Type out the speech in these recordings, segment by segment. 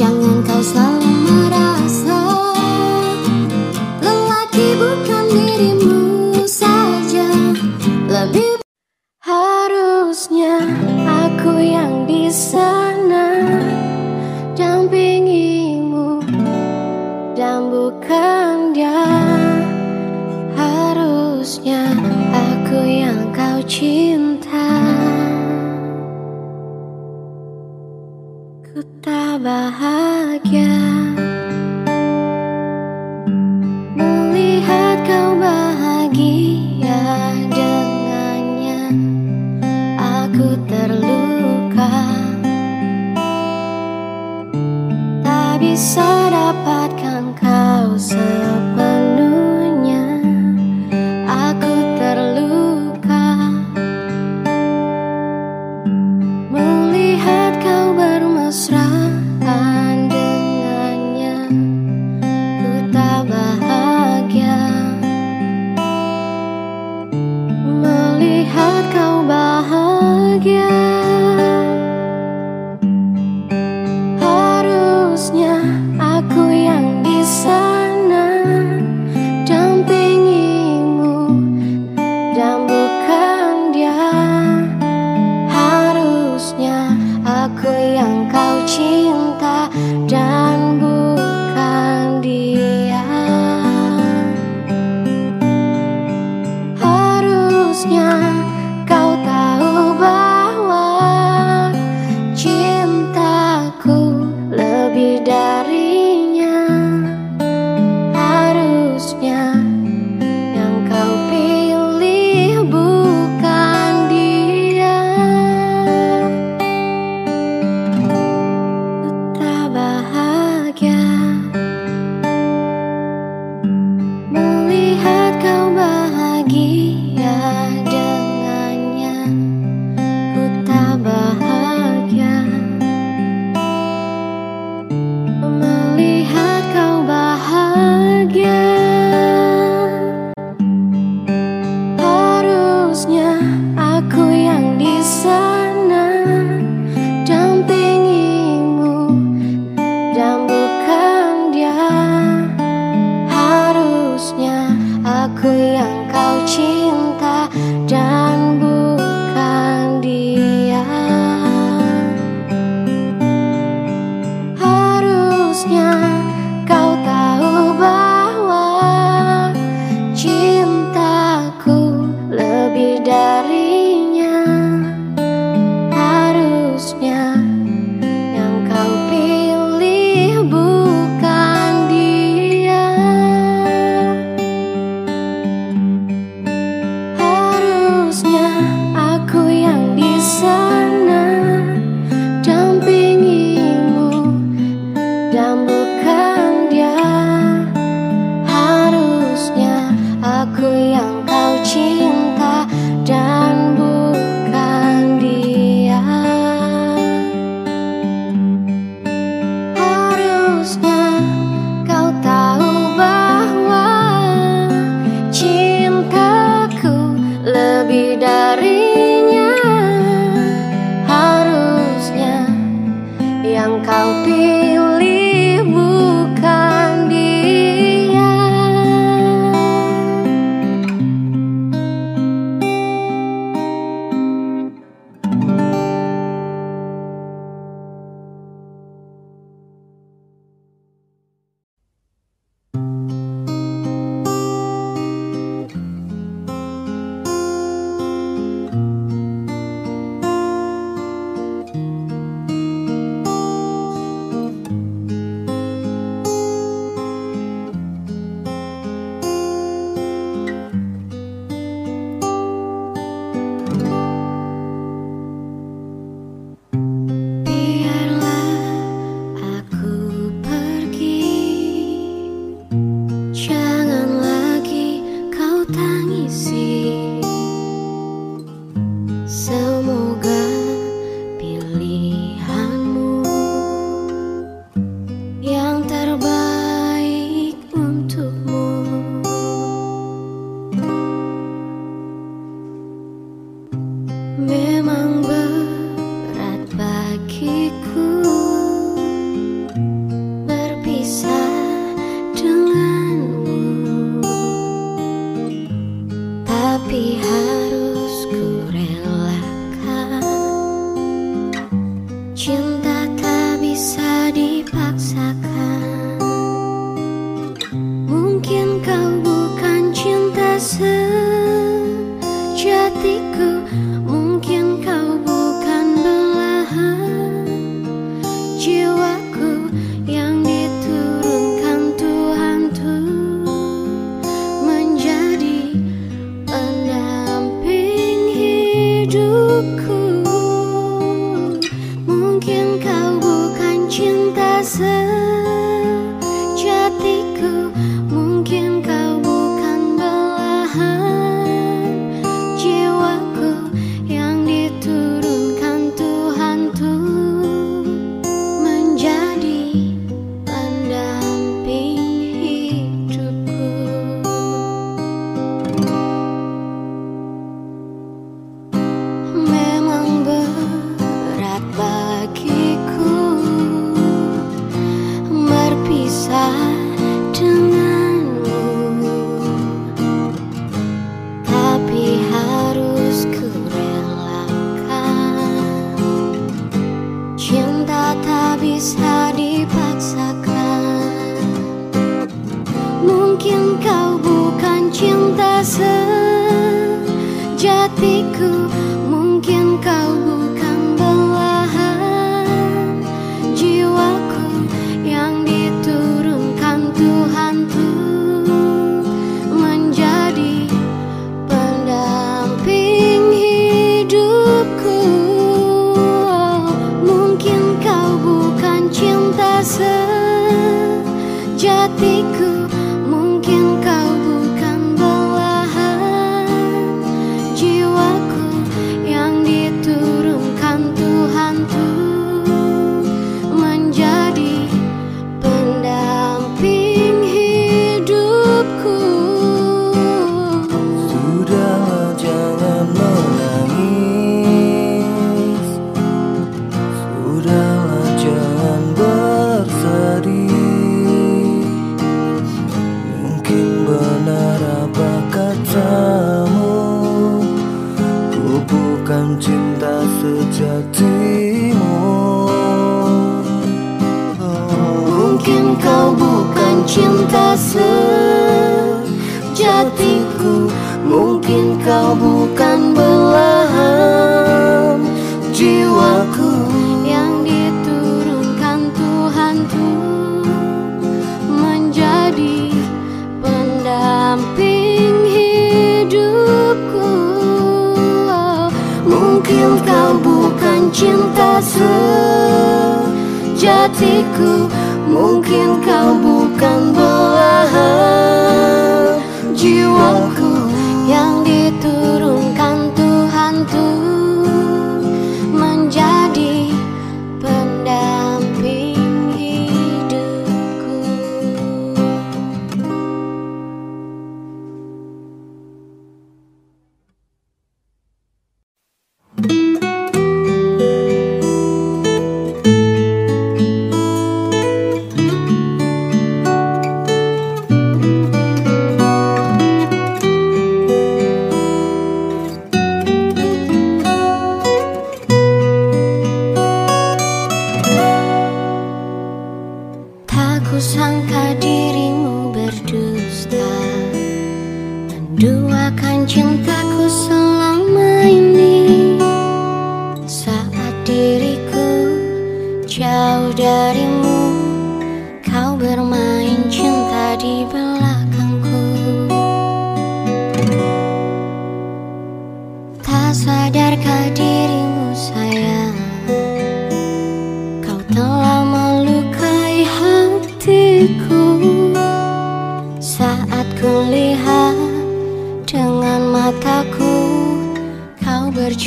bermesraan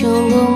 成功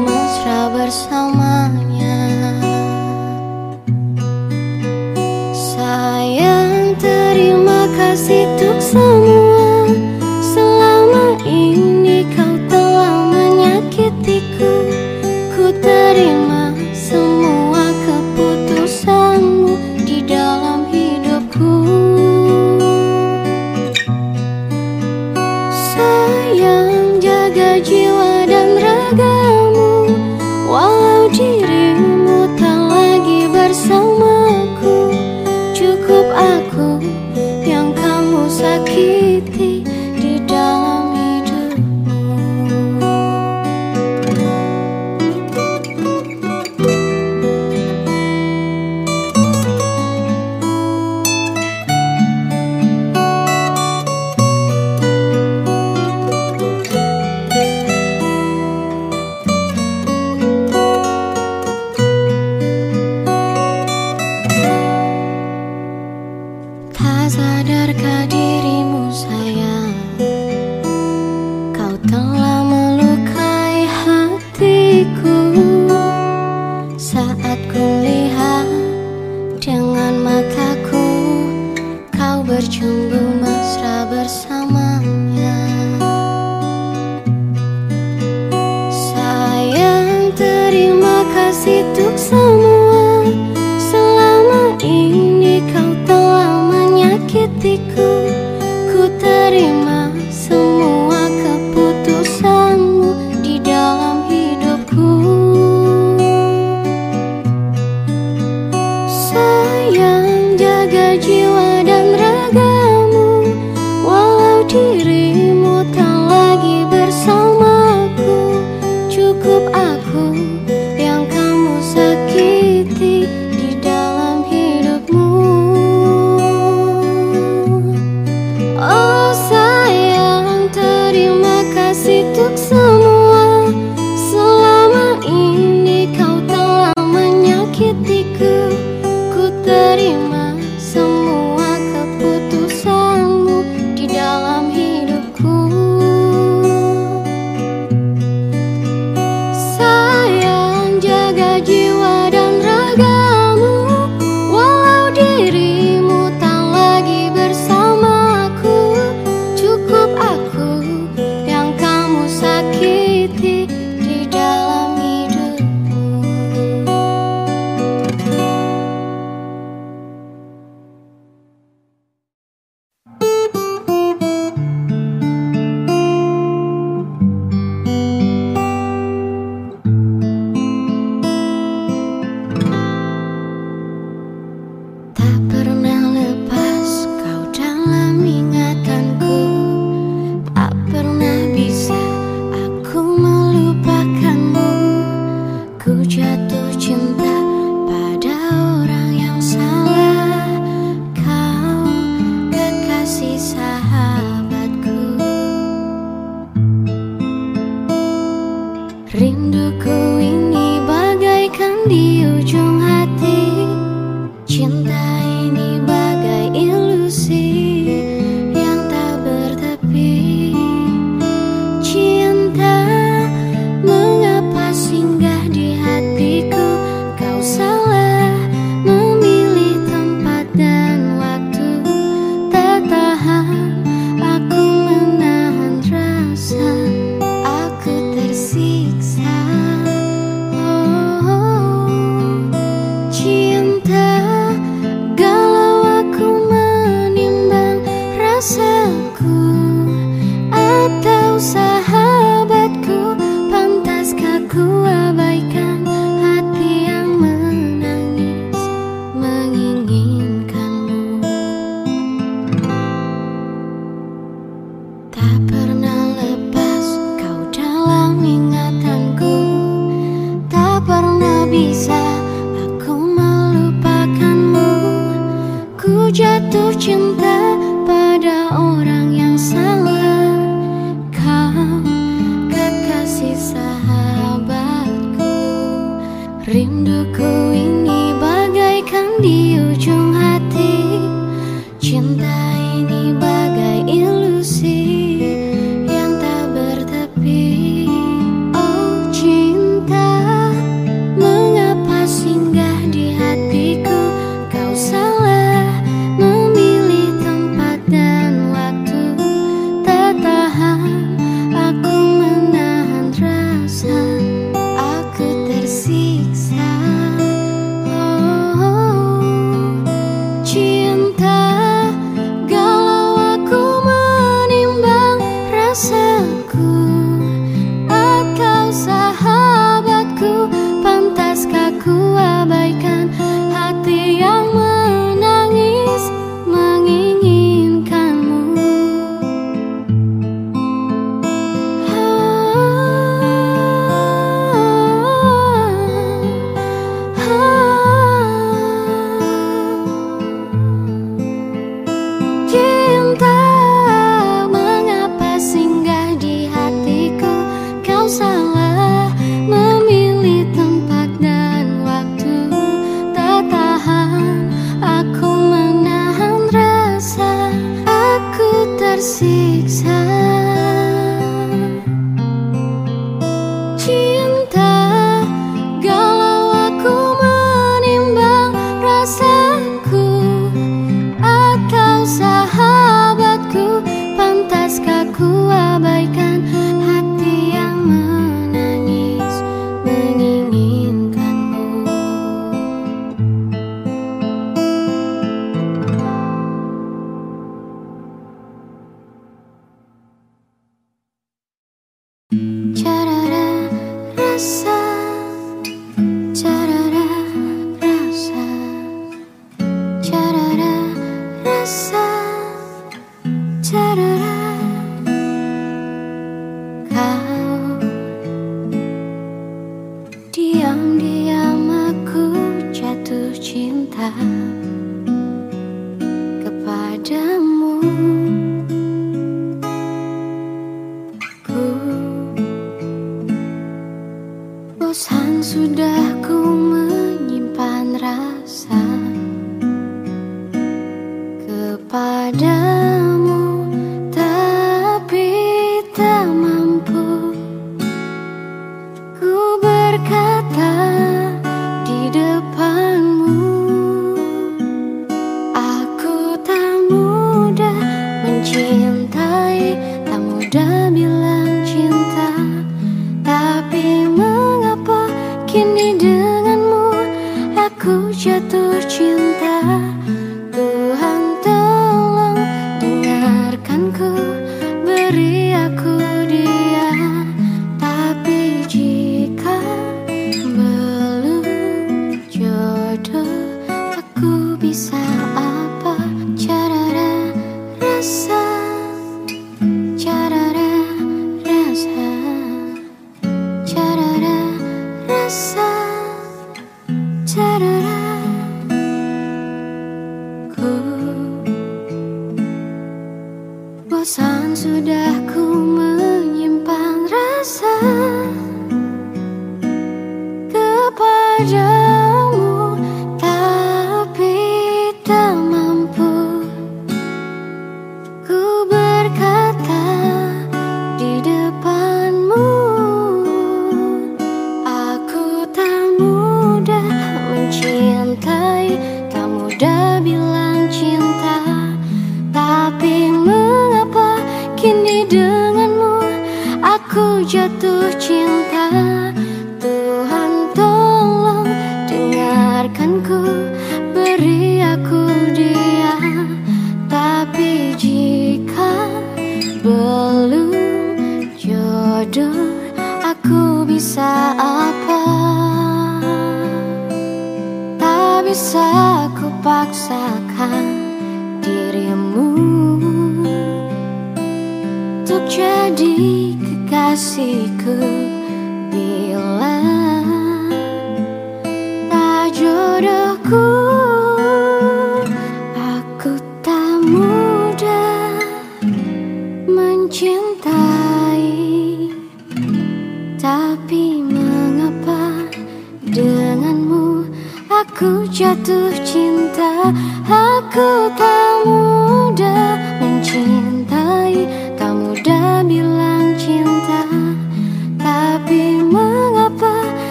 love.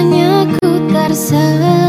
Ke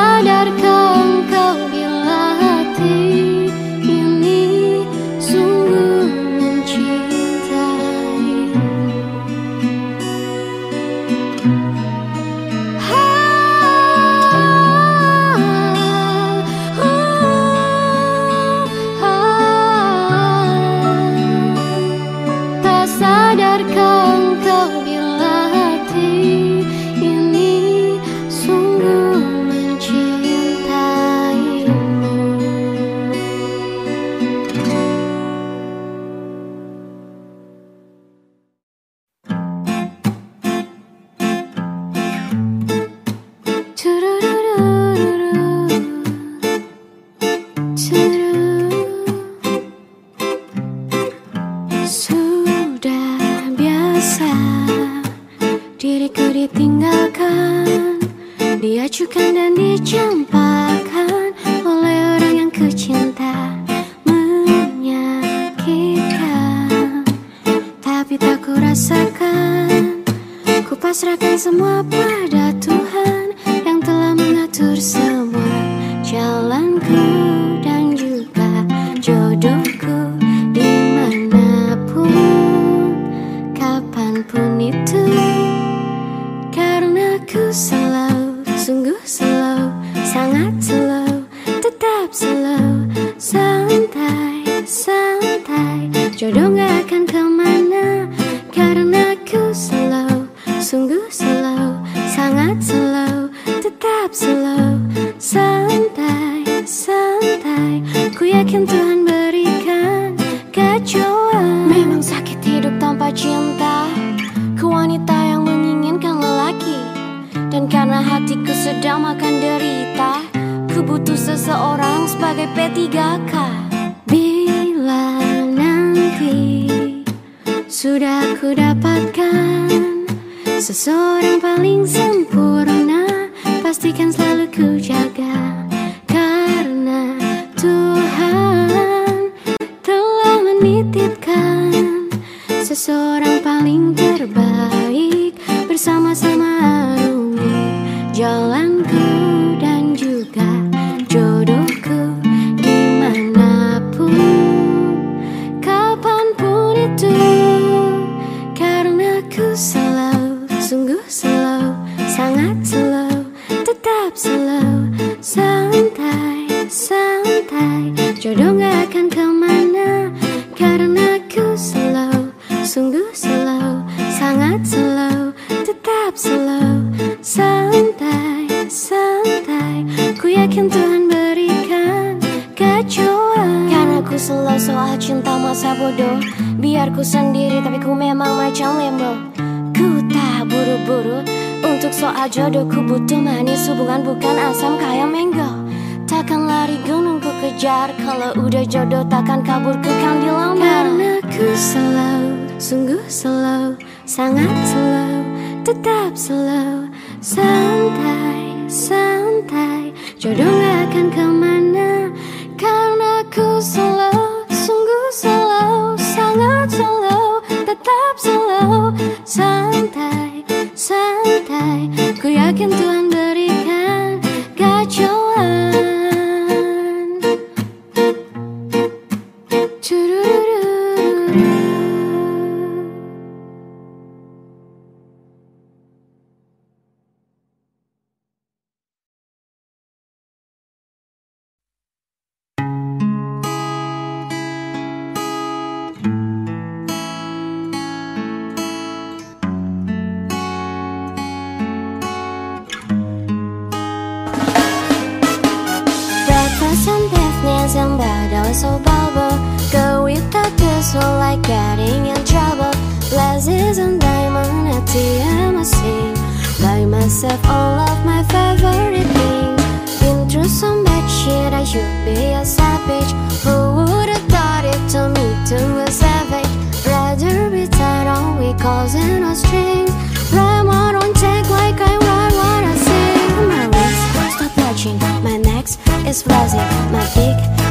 ららら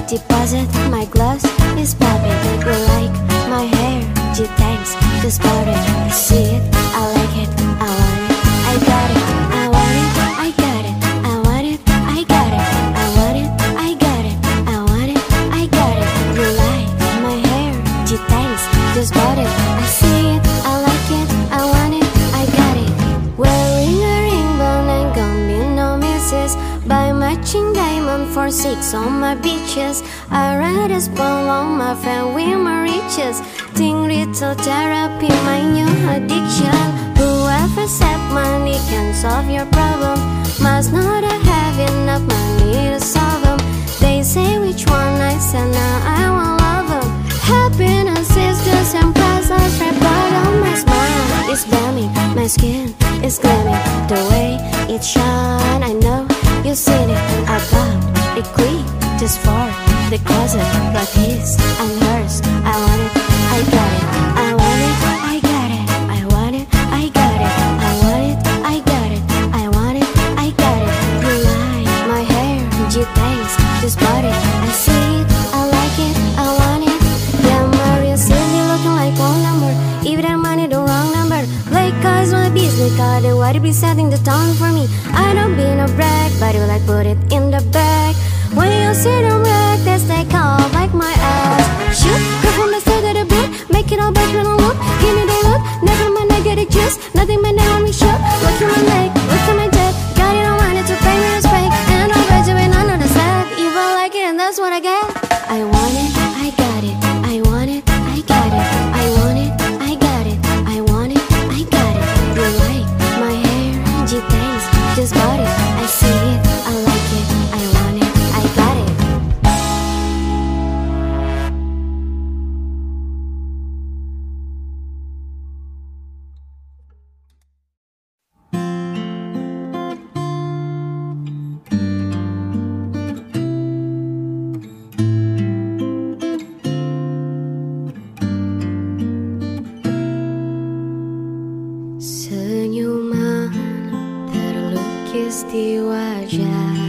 deposit, my gloves melukis di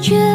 却